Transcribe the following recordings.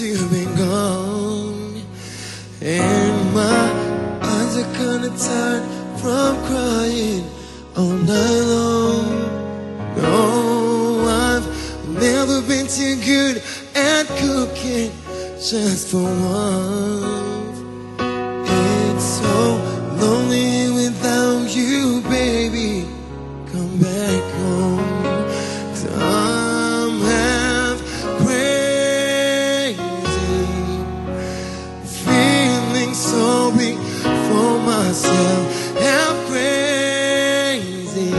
you've been gone. And my eyes are kinda tired from crying all night long. No, I've never been too good at cooking just for one. Sorry for myself. Half crazy.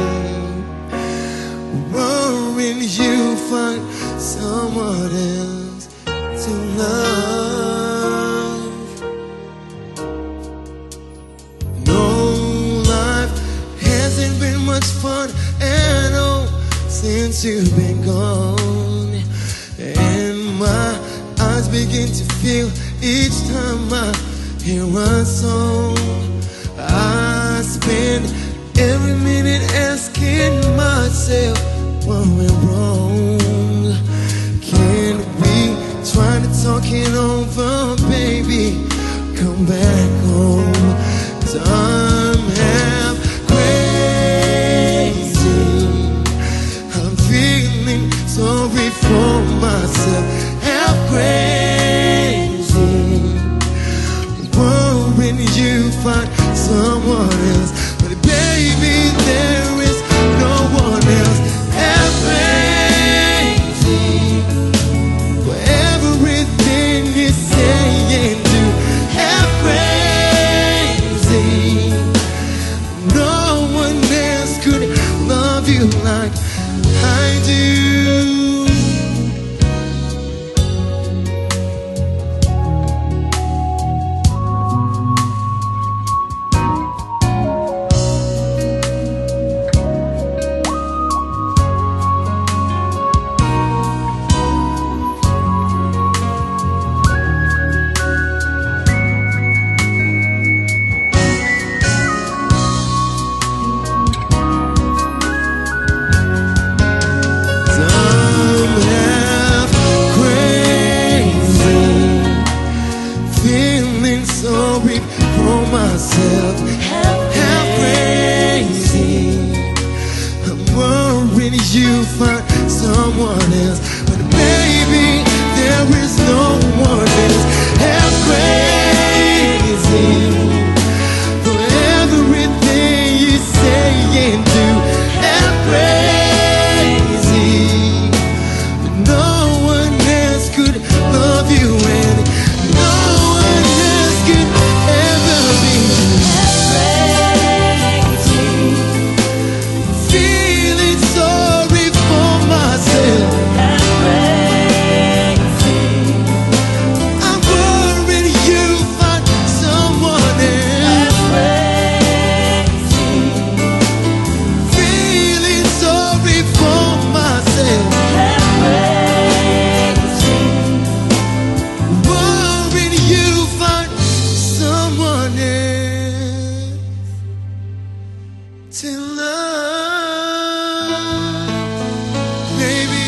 Worrying you find someone else to love. No, life hasn't been much fun at all since you've been gone. And my eyes begin to feel each time I hear a song. I spend every minute asking myself what went wrong. Can we try to talk it over, baby? Come back home. You find someone else. But baby, there you find someone else, but baby, there is no one else. To love, baby.